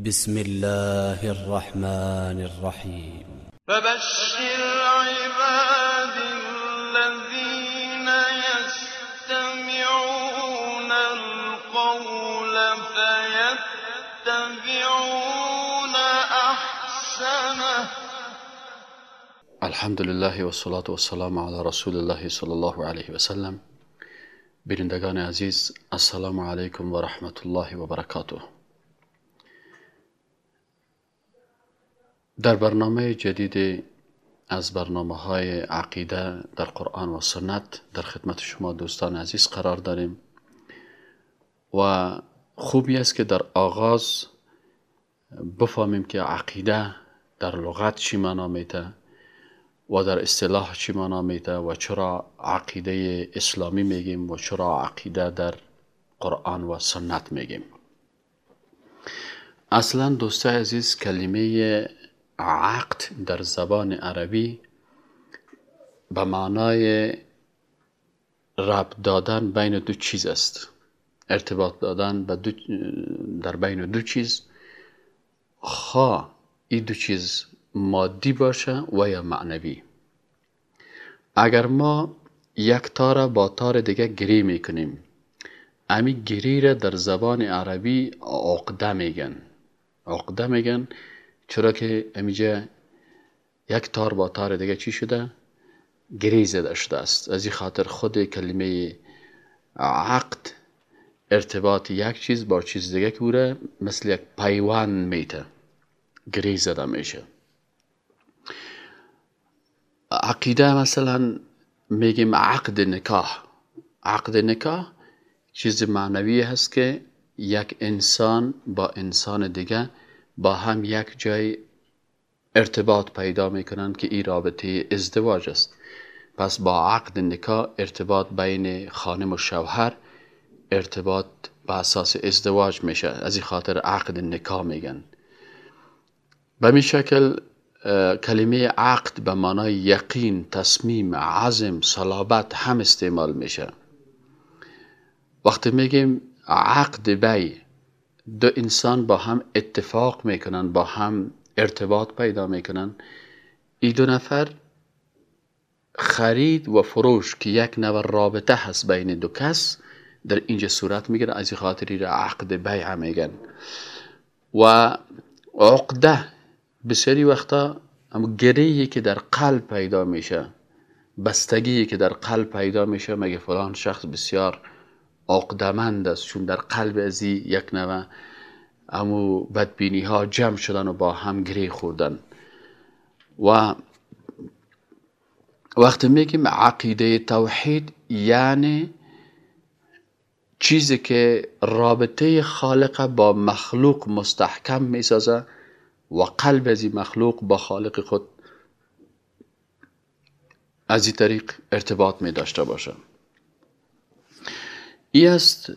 بسم الله الرحمن الرحيم. فبشر عباد الذين يستمعون القول فيتبعون أحسنه. الحمد لله و الصلاة و السلام علی رسول الله صلی الله علیه و سلم بینندگان عزیز السلام علیکم و رحمت الله و برکاته در برنامه جدید از برنامه های عقیده در قرآن و سنت در خدمت شما دوستان عزیز قرار داریم و خوبی است که در آغاز بفهمیم که عقیده در لغت چی معنا میده و در اصطلاح چی معنا میده و چرا عقیده اسلامی میگیم و چرا عقیده در قرآن و سنت میگیم. اصلا دوستای عزیز کلمه عقد در زبان عربی به معنای رب دادن بین دو چیز است. ارتباط دادن به دو در بین دو چیز. خواه این دو چیز مادی باشه و یا معنوی. اگر ما یک تار با تار دیگه گری می‌کنیم امی گری را در زبان عربی عقده میگن. عقده میگن چرا که امیجا یک تار با تار دیگه چی شده؟ گری زده شده است. از این خاطر خود کلمه عقد ارتباط یک چیز با چیز دیگه که مثل یک پیوند میته. گری زده میشه. عقیده مثلا میگیم عقد نکاح. عقد نکاح چیز معنوی هست که یک انسان با انسان دیگه با هم یک جای ارتباط پیدا می‌کنند که این رابطه ازدواج است. پس با عقد نکاح ارتباط بین خانم و شوهر ارتباط به اساس ازدواج میشه. از این خاطر عقد نکاح میگن. به می شکل کلمه عقد به معنای یقین تصمیم عزم صلابت هم استعمال میشه. وقتی میگیم عقد بی دو انسان با هم اتفاق می‌کنن با هم ارتباط پیدا می‌کنن. این دو نفر خرید و فروش که یک نوع رابطه هست بین دو کس در اینجا صورت می‌گیره. از خاطری را عقد بیع میگن. و عقده بسیاری وقتا اما گریهی که در قلب پیدا میشه بستگی که در قلب پیدا میشه مگه فلان شخص بسیار عقدمند است. چون در قلب ازی یک نوع امو بدبینی ها جمع شدن و با هم گری خوردن و وقتی میگیم عقیده توحید یعنی چیزی که رابطه خالق با مخلوق مستحکم می‌سازه و قلب از مخلوق با خالق خود از این طریق ارتباط می داشته باشه ای است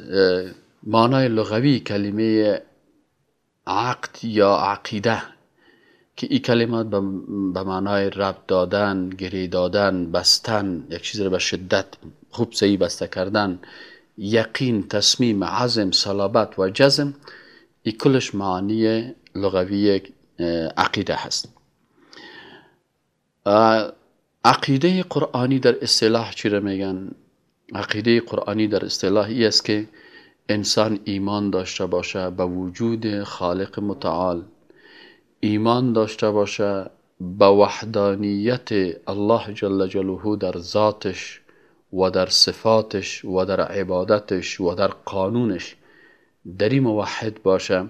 معنای لغوی کلمه عقد یا عقیده که این کلمات به معنای رب دادن گری دادن بستن یک چیز را به شدت خوب سعی بسته کردن یقین تصمیم عزم صلابت و جزم این کلش معنی لغوی عقیده هست. عقیده قرآنی در اصطلاح چی را میگن؟ عقیده قرآنی در اصطلاح ای است که انسان ایمان داشته باشه به وجود خالق متعال. ایمان داشته باشه به وحدانیت الله جل جلاله در ذاتش و در صفاتش و در عبادتش و در قانونش دری موحد باشه.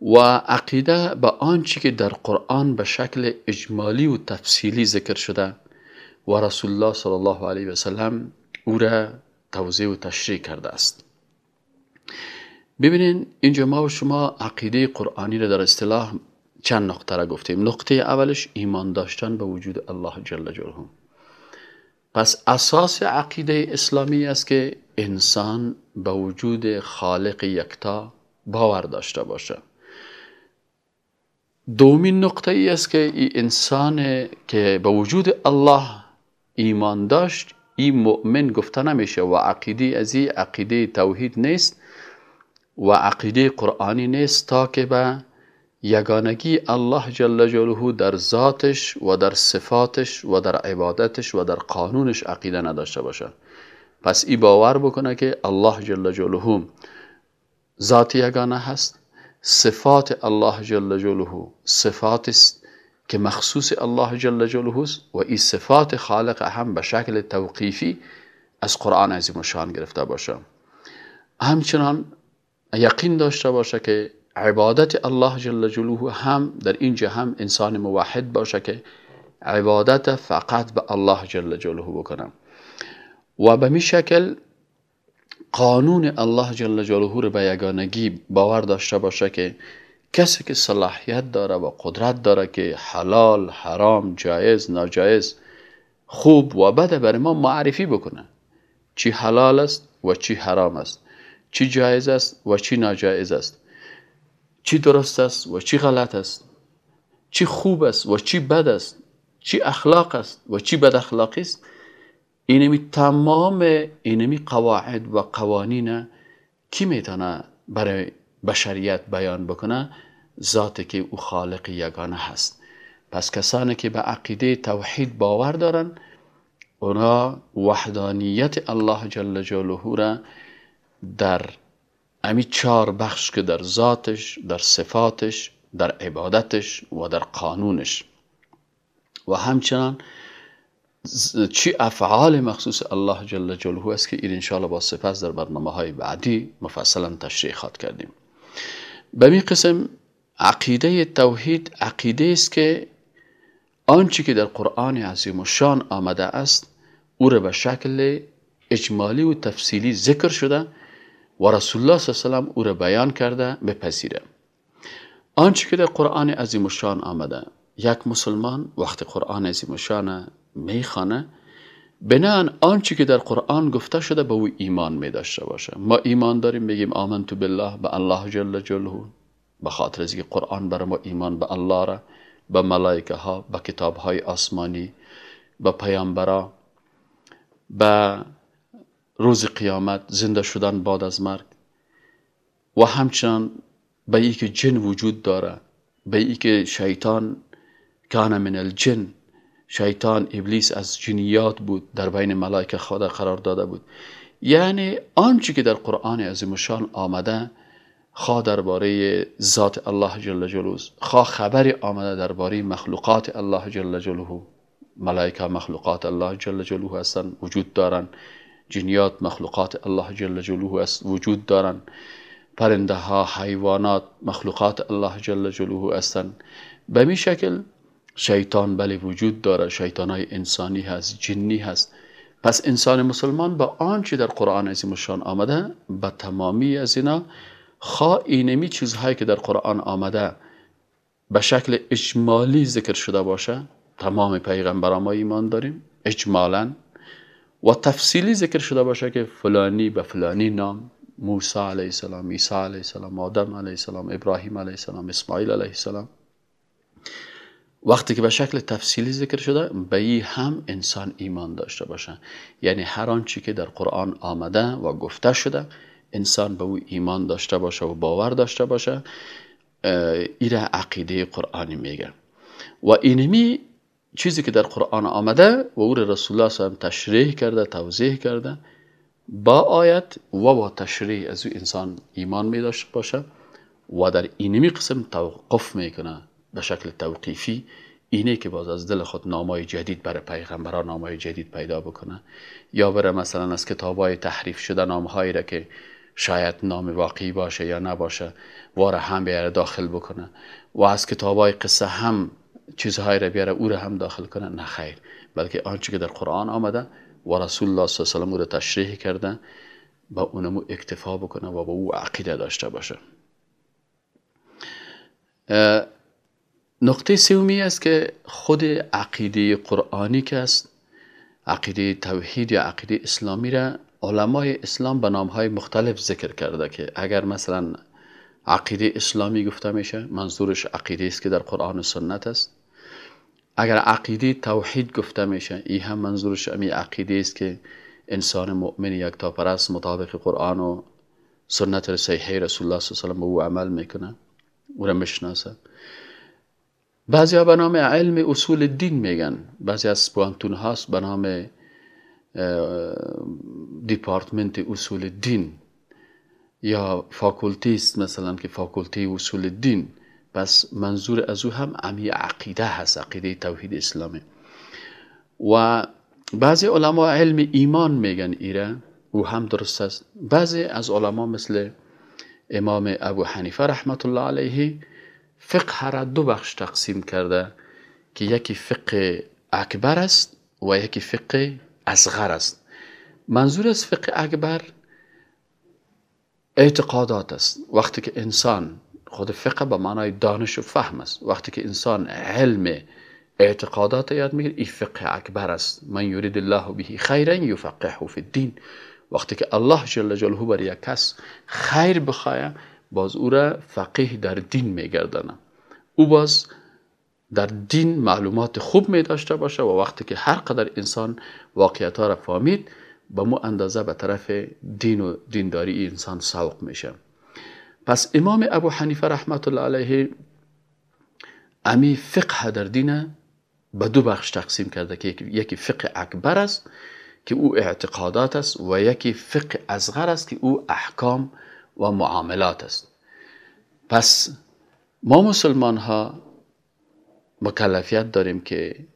و عقیده به آنچه که در قرآن به شکل اجمالی و تفصیلی ذکر شده و رسول الله صلی الله علیه و سلم او را توضیح و تشریح کرده است. ببینین اینجا ما و شما عقیده قرآنی را در اصطلاح چند نقطه را گفتیم. نقطه اولش ایمان داشتن به وجود الله جل جلاله. پس اساس عقیده اسلامی است که انسان به وجود خالق یکتا باور داشته باشه. دومین نقطه ای است که این انسان که به وجود الله ایمان داشت این مؤمن گفته نمیشه و عقیده از این عقیده توحید نیست و عقیده قرآنی نیست تا که به یگانگی الله جل جلاله در ذاتش و در صفاتش و در عبادتش و در قانونش عقیده نداشته باشه. پس ای باور بکنه که الله جل جلاله ذات یگانه هست. صفات الله جل جلاله صفات است که مخصوص الله جل جلاله و این صفات خالق هم به شکل توقیفی از قرآن عظیم شان گرفته باشه همچنان یقین داشته باشه که عبادت الله جل جلاله هم در اینجا هم انسان موحد باشه که عبادت فقط به الله جل جلاله بکنم. و به می شکل قانون الله جل جلاله رو به یگانگی باور داشته باشه که کسی که صلاحیت داره و قدرت داره که حلال حرام جایز ناجایز خوب و بد بر ما معرفی بکنه. چی حلال است و چی حرام است. چی جایز است و چی ناجایز است. چی درست است و چی غلط است. چی خوب است و چی بد است. چی اخلاق است و چی بد اخلاقی است. اینمی تمام اینمی قواعد و قوانین کی می‌تونه برای بشریت بیان بکنه ذاتی که او خالق یگانه هست. پس کسانی که به عقیده توحید باور دارن اونا وحدانیت الله جل جلاله را در امی چهار بخش که در ذاتش در صفاتش در عبادتش و در قانونش. و همچنان چی افعال مخصوص الله جل جلاله است که این انشاءالله با سپس در برنامه های بعدی مفصلا تشریح خواهد کردیم. به می قسم عقیده توحید عقیده است که آنچه که در قرآن عظیم و شان آمده است او را به شکل اجمالی و تفصیلی ذکر شده و رسول الله صلی الله علیه و او را بیان کرده بپذیره. آنچه که در قرآن عظیم و شان آمده یک مسلمان وقت قرآن عظیم و شان می‌خوانه بنان آنچه که در قرآن گفته شده به او ایمان می داشته باشه. ما ایمان داریم بگیم آمنت بالله به الله جل جلاله. به خاطر از قرآن بر ما ایمان به الله را به ملائکه ها به کتاب های آسمانی به پیامبرا به روز قیامت زنده شدن بعد از مرگ. و همچنان به ای که جن وجود داره به ای که شیطان کان من الجن شیطان ابلیس از جنیات بود در بین ملائکه خدا قرار داده بود. یعنی آنچه که در قرآن عظیم شان آمده خواه درباره ذات الله جل جلاله خواه خبری آمده درباره مخلوقات الله جل جلاله. ملائکه مخلوقات الله جل جلاله هستند وجود دارند جنیات مخلوقات الله جل جلاله است وجود دارند پرنده ها حیوانات مخلوقات الله جل جلاله هستند به می شکل شیطان بله وجود داره شیطان های انسانی هست جنی هست. پس انسان مسلمان با آنچه در قرآن عظیم شان آمده؟ به تمامی از اینا خواه اینمی چیزهایی که در قرآن آمده. به شکل اجمالی ذکر شده باشه. تمام پیغمبران ما ایمان داریم. اجمالا. و تفصیلی ذکر شده باشه که فلانی به فلانی نام موسی علیه السلام عیسی علیه السلام آدم علیه السلام ابراهیم علیه السلام اسماعیل علیه السلام. وقتی که به شکل تفصیلی ذکر شده به ای هم انسان ایمان داشته باشه. یعنی هر آنچه که در قرآن آمده و گفته شده انسان به او ایمان داشته باشه و باور داشته باشه. ایره عقیده قرآنی میگه. و اینمی چیزی که در قرآن آمده و او رسول الله صلی تشریح کرده توضیح کرده با آیت و با تشریح از او انسان ایمان می داشته باشه و در اینمی قسم توقف می‌کنه. به شکل توقیفی اینه که باز از دل خود نامای جدید برای پیغمبران نامای جدید پیدا بکنه. یا بره مثلا از کتاب های تحریف شده نامهایی را که شاید نام واقعی باشه یا نباشه واره هم بیاره داخل بکنه و از کتاب های قصه هم چیزهایی را بیاره او را هم داخل کنه نه خیر. بلکه آنچه که در قرآن آمده و رسول الله صلی الله علیه و را تشریح کرده با اونمو اکتفا بکنه و با او عقیده داشته باشه. نقطه سومی است که خود عقیده قرآنی که است عقیده توحید یا عقیده اسلامی را علمای اسلام به های مختلف ذکر کرده که اگر مثلا عقیده اسلامی گفته میشه منظورش عقیده است که در قرآن و سنت است. اگر عقیده توحید گفته میشه این هم منظورش امی عقیده است که انسان مؤمن یک تا پرست مطابق قرآن و سنت صحیحه رسول الله صلی الله علیه و او عمل می‌کنه او را می‌شناسه. بعضی به نام علم اصول دین میگن. بعضی از پوهنتون هاست به نام دیپارتمنت اصول دین. یا فاکولتیست مثلا که فاکولتی اصول دین. پس منظور از او هم همی عقیده هست عقیده توحید اسلامی. و بعضی علما علم ایمان میگن ایره. او هم درست است. بعضی از علما مثل امام ابو حنیفه رحمت الله علیه فقه را دو بخش تقسیم کرده که یکی فقه اکبر است و یکی فقه اصغر است منظور از فقه اکبر اعتقادات است وقتی که انسان خود فقه به معنای دانش و فهم است وقتی که انسان علم اعتقادات یاد می‌گیره این فقه اکبر است من یرید الله به خیرا یفقهه فی الدین وقتی که الله جل جلاله بر یک کس خیر بخواه باز او را فقیه در دین میگردانه او باز در دین معلومات خوب می داشته باشه و وقتی که هر قدر انسان واقعیت ها را فهمید به مو اندازه به طرف دین و دینداری انسان سوق میشه. پس امام ابو حنیفه رحمت الله علیه امی فقه در دین به دو بخش تقسیم کرده که یکی فقه اکبر است که او اعتقادات است و یکی فقه اصغر است که او احکام و معاملات است. پس ما مسلمان ها مکلفیت داریم که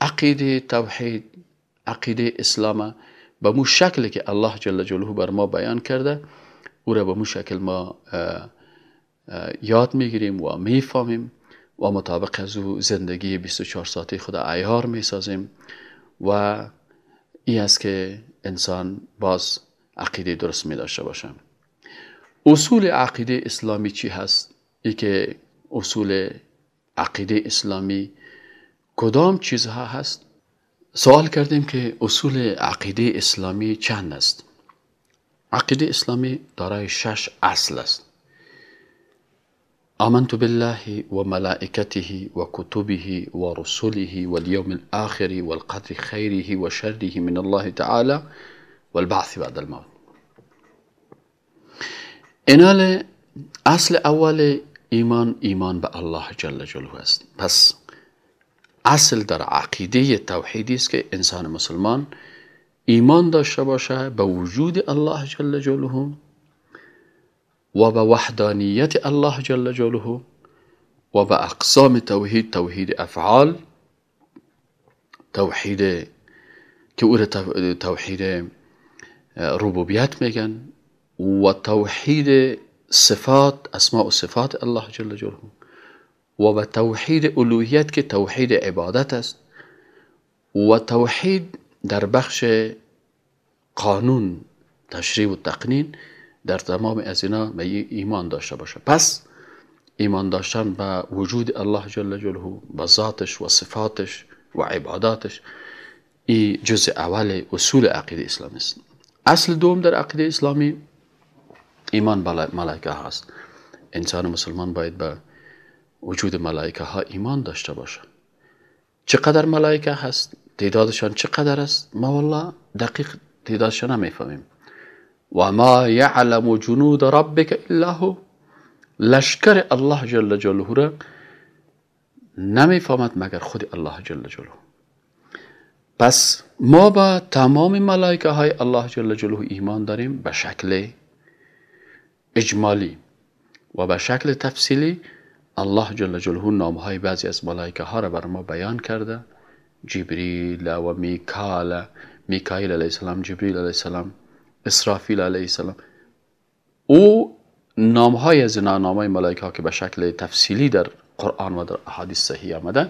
عقیده توحید عقیده اسلام به مو شکلی که الله جل جلاله بر ما بیان کرده او را به مو شکل ما یاد می‌گیریم و می‌فهمیم و مطابق از او زندگی 24 ساعته خود ایار می‌سازیم و این است که انسان باز عقیده درست می داشته باشه. اصول عقیده اسلامی چی هست؟ ای که اصول عقیده اسلامی کدام چیزها هست؟ سوال کردیم که اصول عقیده اسلامی چند است؟ عقیده اسلامی دارای شش اصل است آمنت بالله وملائكته وكتبه ورسله واليوم الآخر والقدر خيره وشره من الله تعالى والبعث بعد الموت انال اصل اول ایمان ایمان به الله جل جلاله است پس اصل در عقیده توحیدی است که انسان مسلمان ایمان داشته باشه به وجود الله جل جلاله و به وحدانیت الله جل جلاله و به اقسام توحید توحید افعال توحید که او توحید ربوبیت میگن و توحید صفات اسماء و صفات الله جل جلاله. و به توحید الوهیت که توحید عبادت است. و توحید در بخش قانون تشریع و تقنین در تمام از اینا به ایمان داشته باشه. پس ایمان داشتن به وجود الله جل جلاله به ذاتش و صفاتش و عباداتش این جزء اول اصول عقیده اسلامی است. اصل دوم در عقیده اسلامی ایمان به ملائکه هست. انسان مسلمان باید به وجود ملائکه ها ایمان داشته باشه. چقدر ملائکه هست؟ تعدادشان چقدر است؟ ما والله دقیق تعدادشان نمی‌فهمیم. و ما یعلم جنود ربک الا هو. لشکر الله جل جلاله را نمی‌فهمد مگر خود الله جل جلاله. پس ما با تمام ملائکه های الله جل جلاله ایمان داریم به شکل اجمالی. و به شکل تفصیلی الله جل جلاله نام های بعضی از ملائکه ها را بر ما بیان کرده. جبریل و میکال میکائیل علیه السلام جبریل علیه السلام اسرافیل علیه السلام. او نام های از نام های ملائکه ها که به شکل تفصیلی در قرآن و در احادیث صحیح آمده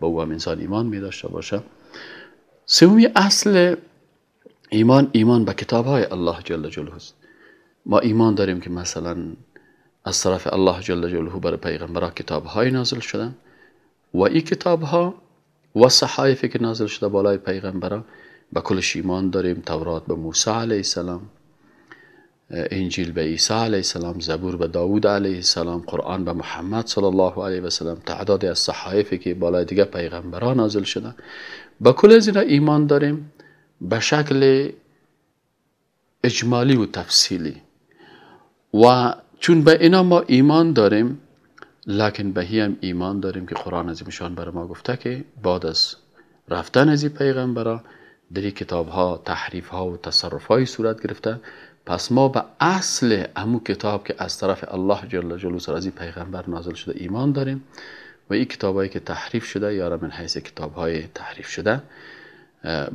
با او هم انسان ایمان می داشته باشه. سومی اصل ایمان ایمان به کتاب های الله جل جلاله است. ما ایمان داریم که مثلا از طرف الله جل جلاله بر پیغمبرها کتاب های نازل شدن و این کتاب ها و صحایفی که نازل شده بالای پیغمبرها. به کلش ایمان داریم. تورات به موسی علیه السلام انجیل به عیسی علیه السلام زبور به داوود علیه السلام قرآن به محمد صلی الله علیه و سلم تعداد از صحایفی که بالای دیگه پیغمبران نازل شده. به کل از ایمان داریم. به شکل اجمالی و تفصیلی. و چون به اینا ما ایمان داریم لکن به هم ایمان داریم که قرآن عظیمشان بر ما گفته که بعد از رفتن از این پیغمبرا در کتاب ها تحریف ها و تصرف های صورت گرفته پس ما به اصل امو کتاب که از طرف الله جل سر از پیغمبر نازل شده ایمان داریم و این کتابایی که تحریف شده یا من حیث کتاب های تحریف شده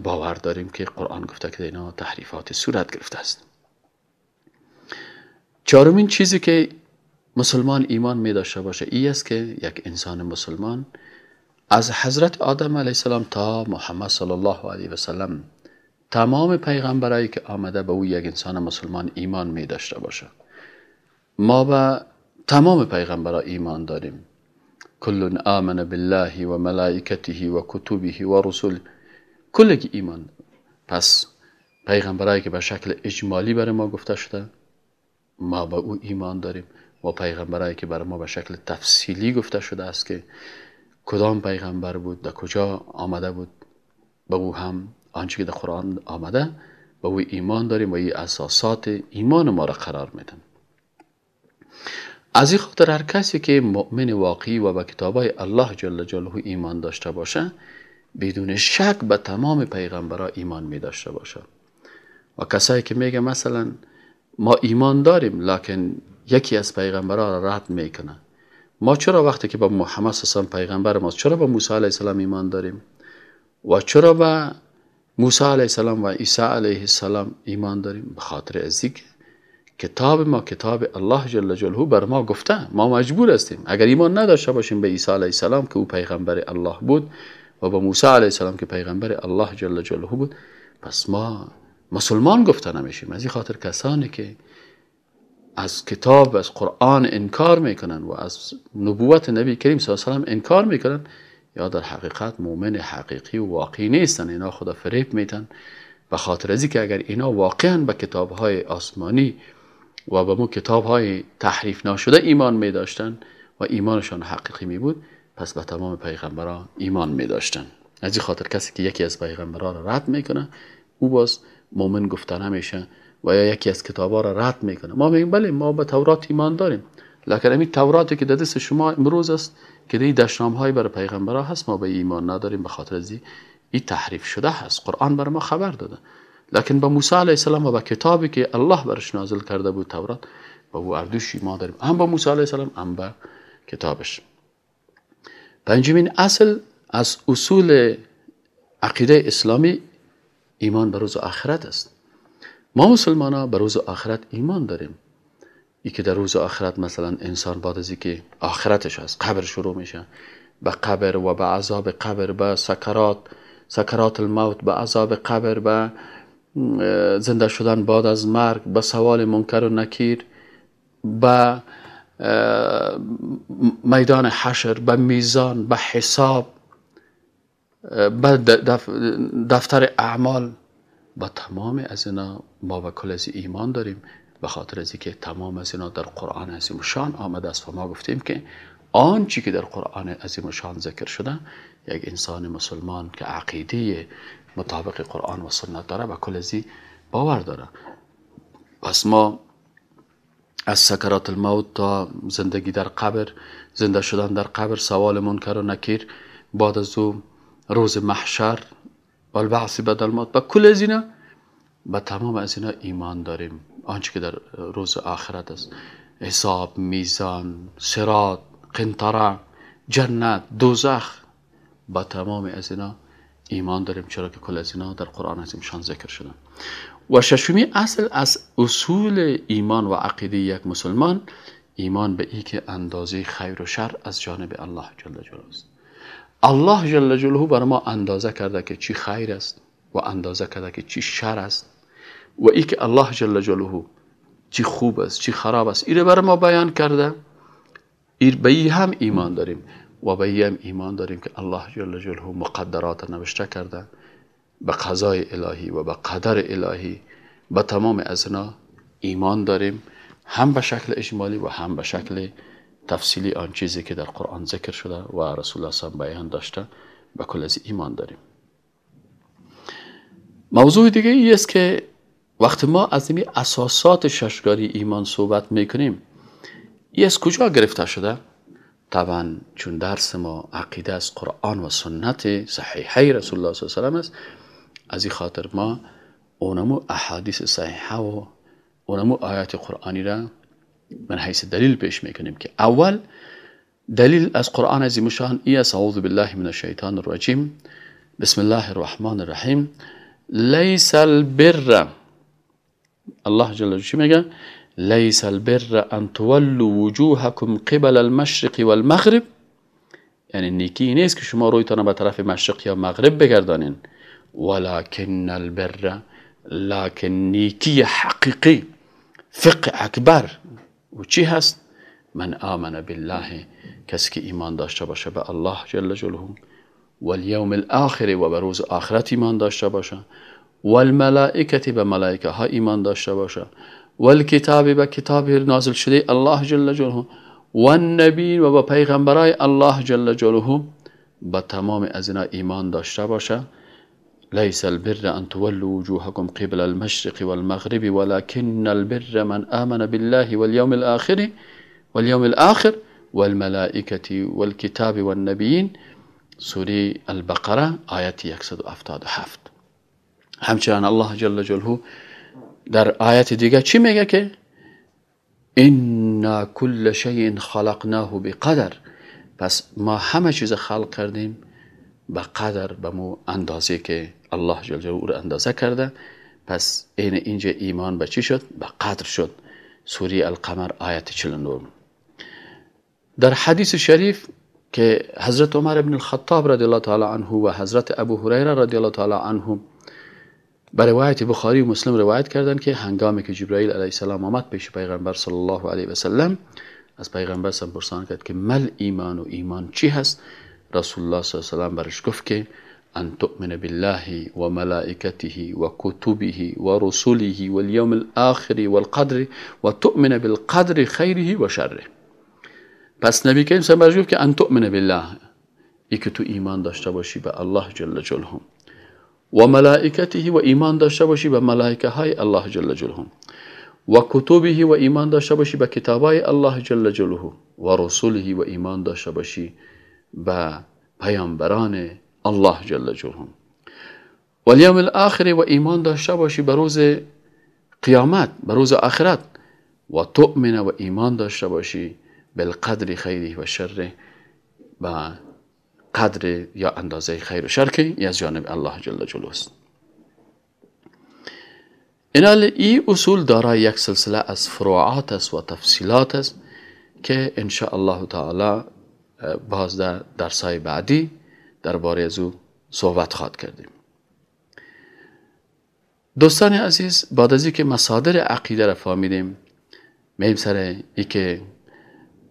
باور داریم که قرآن گفته که اینا تحریفات صورت گرفته است. چهارمین چیزی که مسلمان ایمان می داشته باشه ای است که یک انسان مسلمان از حضرت آدم علیه السلام تا محمد صلی الله علیه و سلم تمام پیغمبرایی که آمده به او یک انسان مسلمان ایمان می داشته باشه. ما به تمام پیغمبرا ایمان داریم. کل آمن بالله و ملائکته و کتبه و رسول کلگی ایمان. پس پیغمبرایی که به شکل اجمالی برای ما گفته شده ما به او ایمان داریم. و پیغمبرایی که برای ما به شکل تفصیلی گفته شده است که کدام پیغمبر بود در کجا آمده بود. به او هم آنچه که در قرآن آمده به او ایمان داریم و این اساسات ایمان ما را قرار میدن. از این خاطر هر کسی که مؤمن واقعی و به کتابای الله جل جلاله ایمان داشته باشه بدون شک به تمام پیغمبرها ایمان می داشته باشه. و کسایی که میگه مثلا ما ایمان داریم لکن یکی از پیغمبرها را رد می‌کنه. ما چرا وقتی که با محمد صلی پیغمبر ماست چرا با موسی علیه السلام ایمان داریم؟ و چرا با موسی علیه السلام و عیسی علیه السلام ایمان داریم؟ به خاطر از کتاب ما کتاب الله جل جلاله بر ما گفته. ما مجبور هستیم. اگر ایمان نداشته باشیم به عیسی علیه السلام که او پیغمبر الله بود و به موسی علیه السلام که پیغمبر الله جل جلاله بود پس ما مسلمان گفته نمیشیم. از این خاطر کسانی که از کتاب از قرآن انکار می‌کنن و از نبوت نبی کریم صلی الله علیه و انکار می‌کنن یا در حقیقت مؤمن حقیقی و واقعی نیستن. اینا خدا فریب میتن به خاطر ازی که اگر اینا واقعا به کتاب های آسمانی و به مو کتاب های تحریف ناشده ایمان می داشتن و ایمانشان حقیقی می بود پس به تمام پیغمبران ایمان می داشتن از این خاطر کسی که یکی از پیغمبران را رد می‌کنه او باز مؤمن گفته نمیشه و یا یکی از کتابا را رد می‌کنه. ما میگیم بله ما به تورات ایمان داریم. لکن این توراتی که دست شما امروز است که این دشنام های برای پیغمبرها هست ما به ایمان نداریم به خاطر از این تحریف شده هست. قرآن بر ما خبر داده. لکن با موسی علیه السلام و با کتابی که الله برش نازل کرده بود تورات با او اردوش ایمان داریم. هم با موسی علیه السلام هم با کتابش. پنجمین اصل از اصول عقیده اسلامی ایمان به روز آخرت است. ما مسلمان ها به روز آخرت ایمان داریم. ای که در روز آخرت مثلا انسان بعد از که آخرتش از قبر شروع میشه. به قبر و به عذاب قبر به سکرات سکرات الموت به عذاب قبر به زنده شدن بعد از مرگ به سوال منکر و نکیر به میدان حشر به میزان به حساب به دفتر اعمال. با تمام از اینا ما و کل از ایمان داریم به خاطر از که تمام از اینا در قرآن عظیم شان آمده است و ما گفتیم که آنچی که در قرآن عظیم شان ذکر شده یک انسان مسلمان که عقیده مطابق قرآن و سنت داره و کل باور داره. پس ما از سکرات الموت تا زندگی در قبر زنده شدن در قبر سوال منکر و نکیر بعد از او روز محشر و البعث بعد الموت. و کل از اینا به تمام از اینا ایمان داریم. آنچه که در روز آخرت است. حساب میزان سرات قنطره جنت دوزخ. با تمام از اینا ایمان داریم چرا که کل از اینا در قرآن شان ذکر شدن و ششمی اصل از اصول ایمان و عقیده یک مسلمان ایمان به ای که اندازه خیر و شر از جانب الله جل جلاله است. الله جل جلاله بر ما اندازه کرده که چی خیر است و اندازه کرده که چی شر است و ای که الله جل جلاله چی خوب است چی خراب است. ایره بر ما بیان کرده. ایر به ای هم ایمان داریم و به ای هم ایمان داریم که الله جل جلاله مقدرات نوشته کرده. به قضای الهی و به قدر الهی به تمام از ایمان داریم. هم به شکل اجمالی و هم به شکل تفصیلی آن چیزی که در قرآن ذکر شده و رسول الله صلی بیان داشته به کل از ایمان داریم موضوع دیگه ای است که وقتی ما از این اساسات ششگاری ایمان صحبت می‌کنیم این از کجا گرفته شده؟ طبعا چون درس ما عقیده از قرآن و سنت صحیحه رسول الله صلی الله علیه و است از این خاطر ما اونمو احادیث صحیحه و اونمو آیات قرآنی را من حیث دلیل پیش میکنیم که أول دلیل از قرآن عظیم شان ای است أعوذ بالله من الشیطان الرجیم بسم الله الرحمن الرحیم لیس البر الله جل میگه لیس البر أن تولوا وجوهکم قبل المشرق والمغرب. یعنی نیکی نیست که شما رویتان به طرف مشرق یا مغرب بگردانین ولكن البر لكن نیکی حقیقی فقه اکبر و چی هست؟ من آمن بالله کسی که ایمان داشته باشه به الله جل جلاله. و الیوم الآخر و به روز آخرت ایمان داشته باشه. و الملائکه به ملائکه ها ایمان داشته باشه. و الکتاب به کتاب نازل شده الله جل جلاله. و النبی و به پیغمبرای الله جل جلاله. به تمام از اینا ایمان داشته باشه. ليس البر أن تولوا وجوهكم قبل المشرق والمغرب ولكن البر من آمن بالله واليوم الآخر واليوم الآخر والملائكة والكتاب والنبيين. سورة البقرة آیت 177 همچنان الله جل جلاله در آیت دیگه چی میگه اینا کل شیء خلقناه بقدر. پس ما همه چیز خلق کردیم. به قدر به مو اندازه که الله جل جلاله رو اندازه کرده پس این اینجا ایمان به چی شد؟ به قدر شد. سوره القمر آیت 49 در حدیث شریف که حضرت عمر بن الخطاب رضی الله تعالی عنه و حضرت ابو هریره رضی الله تعالی عنه به روایت بخاری و مسلم روایت کردند که هنگامی که جبرائیل علیه السلام آمد پیش پیغمبر صلی الله علیه و سلم از پیغمبر سم پرسان کرد که مل ایمان و ایمان چی هست رسول الله صلی الله علیه و سلم برش گفت ان تؤمن بالله و ملائکته و کتبه و رسوله و اليوم الآخر والقدر و تؤمن بالقدر خیره و شره پس نبی کریم صلی الله گفت که ان تؤمن بالله ای تو ایمان داشته باشی به الله جل جلاله و ملائکته و ایمان داشته باشی به ملائکه های الله جل جلاله و کتبه و ایمان داشته باشی به کتابای الله جل جلاله و رسوله و ایمان داشته باشی به پیامبران الله جل جلاله. و الیوم الاخر و ایمان داشته باشی به روز قیامت به روز آخرت. و تؤمن و ایمان داشته باشی بالقدر خیره و شره و قدر یا اندازه خیر و شر که از جانب الله جل جلاله است. اینال ای اصول دارای یک سلسله از فروعات است و تفصیلات است که ان الله تعالی باز در درسای بعدی درباره از او صحبت خواد کردیم. دوستان عزیز بعد از که مصادر عقیده را فهمیدیم میم سر ای که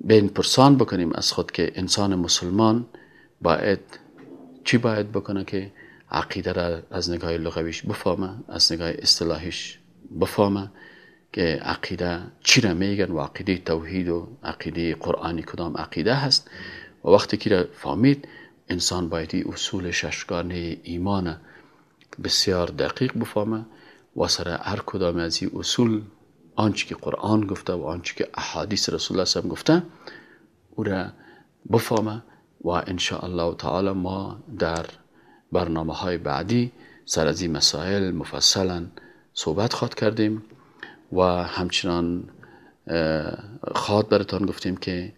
بین پرسان بکنیم از خود که انسان مسلمان باید چی باید بکنه که عقیده را از نگاه لغویش بفهمه از نگاه اصطلاحیش بفهمه. که عقیده چی را میگن و عقیده توحید و عقیده قرآنی کدام عقیده هست و وقتی که را فهمید انسان باید اصول ششگانه ایمان بسیار دقیق بفهمه و سر هر کدام از این اصول آنچه که قرآن گفته و آنچه که احادیث رسول الله سم گفته او را بفهمه و ان الله تعالی ما در برنامه های بعدی سر از این مسائل مفصلا صحبت خواد کردیم. و همچنان خواد براتان گفتیم که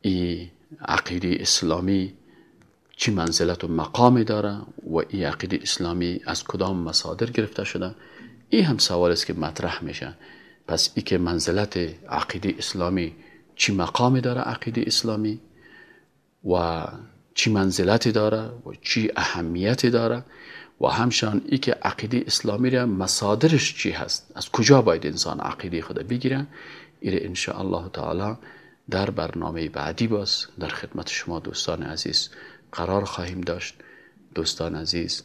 این عقیده اسلامی چی منزلت و مقامی داره و این عقیده اسلامی از کدام مصادر گرفته شده؟ این هم سوال است که مطرح میشه. پس ای که منزلت عقیده اسلامی چی مقامی داره عقیده اسلامی و چی منزلتی داره و چی اهمیتی داره؟ و همشان ای که عقیده اسلامی را مصادرش چی هست؟ از کجا باید انسان عقیده خود بگیره؟ ایره الله تعالی در برنامه بعدی باز در خدمت شما دوستان عزیز قرار خواهیم داشت. دوستان عزیز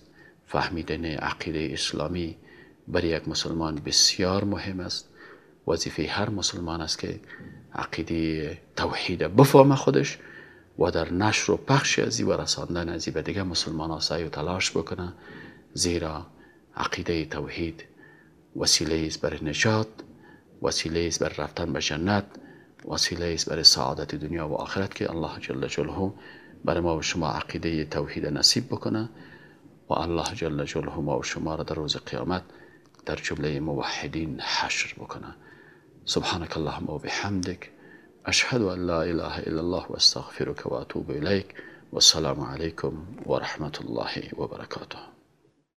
فهمیدن عقیده اسلامی برای یک مسلمان بسیار مهم است. وظیفه هر مسلمان است که عقیده توحید بفهمه خودش و در نشر و پخش ازی و رساندن ازی به دیگه مسلمان ها سعی و تلاش بکنه. زیرا عقیده توحید وسیله است برای نجات وسیله است برای رفتن به جنت وسیله است برای سعادت دنیا و آخرت که الله جل جلاله برای ما و شما عقیده توحید نصیب بکنه و الله جل جلاله ما و شما را در روز قیامت در جمله موحدین حشر بکنه. سبحانك اللهم وبحمدك أشهد أن لا إله إلا الله وأستغفرك وأتوب إليك والسلام عليكم ورحمة الله وبركاته